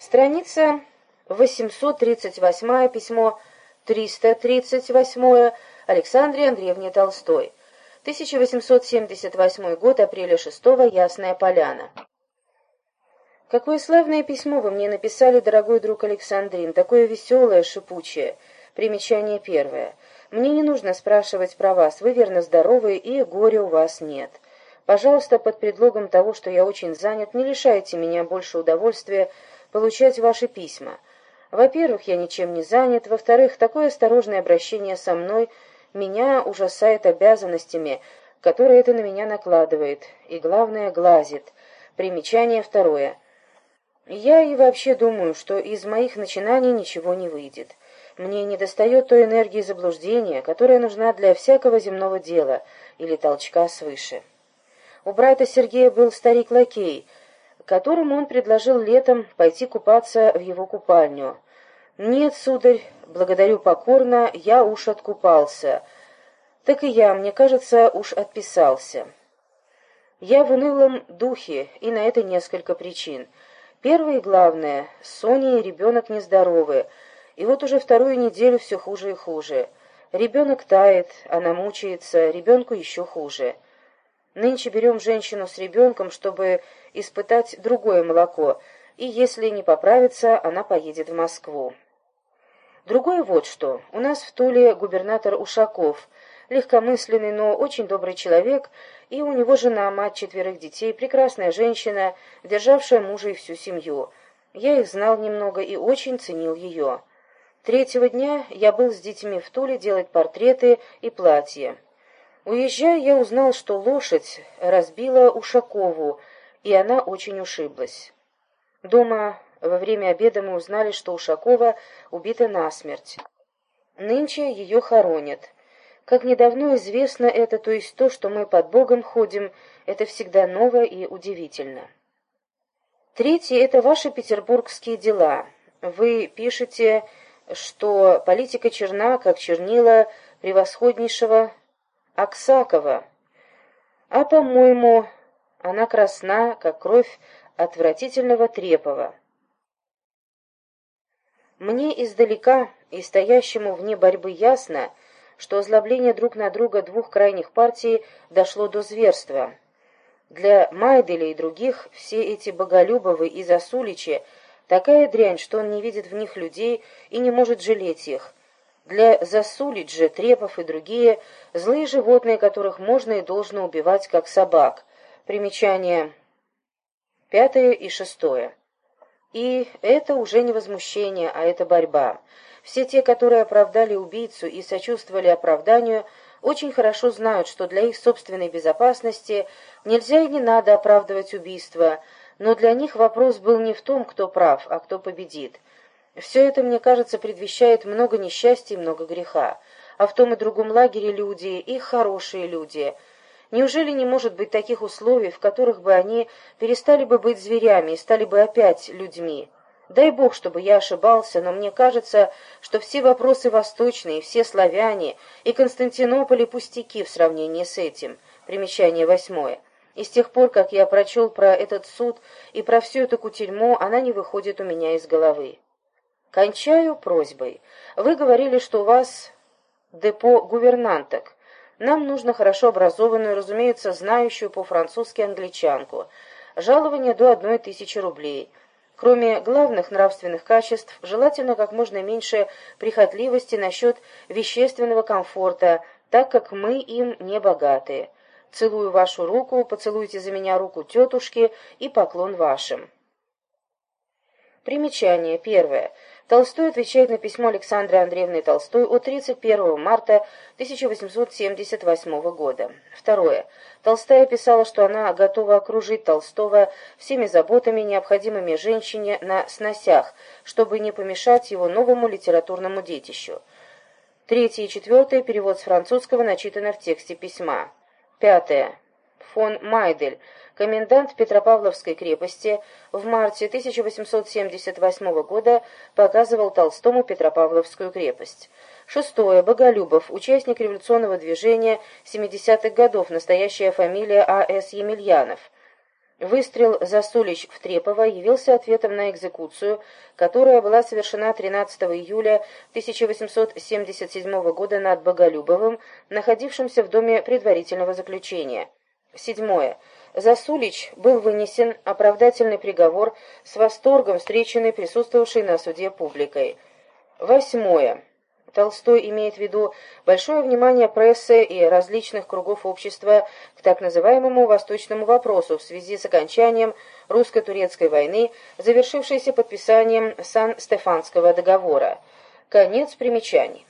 Страница 838, письмо 338 Александре Андреевне Толстой. 1878 год, апреля 6 Ясная Поляна. Какое славное письмо вы мне написали, дорогой друг Александрин, такое веселое, шипучее. Примечание первое. Мне не нужно спрашивать про вас, вы верно здоровы и горя у вас нет. Пожалуйста, под предлогом того, что я очень занят, не лишайте меня больше удовольствия получать ваши письма. Во-первых, я ничем не занят, во-вторых, такое осторожное обращение со мной меня ужасает обязанностями, которые это на меня накладывает, и, главное, глазит. Примечание второе. Я и вообще думаю, что из моих начинаний ничего не выйдет. Мне недостает той энергии заблуждения, которая нужна для всякого земного дела или толчка свыше. У брата Сергея был старик-лакей — которому он предложил летом пойти купаться в его купальню. «Нет, сударь, благодарю покорно, я уж откупался. Так и я, мне кажется, уж отписался». Я в унылом духе, и на это несколько причин. Первое и главное, Соня и ребенок нездоровы, и вот уже вторую неделю все хуже и хуже. Ребенок тает, она мучается, ребенку еще хуже. Нынче берем женщину с ребенком, чтобы испытать другое молоко, и если не поправится, она поедет в Москву. Другое вот что. У нас в Туле губернатор Ушаков, легкомысленный, но очень добрый человек, и у него жена, мать четверых детей, прекрасная женщина, державшая мужа и всю семью. Я их знал немного и очень ценил ее. Третьего дня я был с детьми в Туле делать портреты и платья. Уезжая, я узнал, что лошадь разбила Ушакову, и она очень ушиблась. Дома во время обеда мы узнали, что Ушакова убита насмерть. Нынче ее хоронят. Как недавно известно это, то есть то, что мы под Богом ходим, это всегда ново и удивительно. Третье — это ваши петербургские дела. Вы пишете, что политика черна, как чернила превосходнейшего Аксакова. А, по-моему, она красна, как кровь отвратительного Трепова. Мне издалека и стоящему вне борьбы ясно, что озлобление друг на друга двух крайних партий дошло до зверства. Для Майделя и других все эти Боголюбовы и Засуличи такая дрянь, что он не видит в них людей и не может жалеть их, для Засулиджи, Трепов и другие – злые животные, которых можно и должно убивать, как собак. Примечание пятое и шестое. И это уже не возмущение, а это борьба. Все те, которые оправдали убийцу и сочувствовали оправданию, очень хорошо знают, что для их собственной безопасности нельзя и не надо оправдывать убийство, но для них вопрос был не в том, кто прав, а кто победит. Все это, мне кажется, предвещает много несчастья и много греха. А в том и другом лагере люди, и хорошие люди. Неужели не может быть таких условий, в которых бы они перестали бы быть зверями и стали бы опять людьми? Дай Бог, чтобы я ошибался, но мне кажется, что все вопросы восточные, все славяне и Константинополь пустяки в сравнении с этим. Примечание восьмое. И с тех пор, как я прочел про этот суд и про всю эту кутерьму, она не выходит у меня из головы. Кончаю просьбой. Вы говорили, что у вас депо гувернанток. Нам нужно хорошо образованную, разумеется, знающую по-французски англичанку. Жалование до одной тысячи рублей. Кроме главных нравственных качеств, желательно как можно меньше прихотливости насчет вещественного комфорта, так как мы им не богатые. Целую вашу руку, поцелуйте за меня руку тетушки и поклон вашим. Примечание. Первое. Толстой отвечает на письмо Александры Андреевны Толстой от 31 марта 1878 года. Второе. Толстая писала, что она готова окружить Толстого всеми заботами, необходимыми женщине на сносях, чтобы не помешать его новому литературному детищу. Третье и четвертое. Перевод с французского начитано в тексте письма. Пятое. Фон Майдель комендант Петропавловской крепости в марте 1878 года показывал Толстому Петропавловскую крепость. Шестое. Боголюбов, участник революционного движения 70-х годов, настоящая фамилия А.С. Емельянов. Выстрел Засулич в Трепово явился ответом на экзекуцию, которая была совершена 13 июля 1877 года над Боголюбовым, находившимся в доме предварительного заключения. Седьмое. Засулич был вынесен оправдательный приговор с восторгом встреченный присутствовавшей на суде публикой. Восьмое. Толстой имеет в виду большое внимание прессы и различных кругов общества к так называемому «восточному вопросу» в связи с окончанием русско-турецкой войны, завершившейся подписанием Сан-Стефанского договора. Конец примечаний.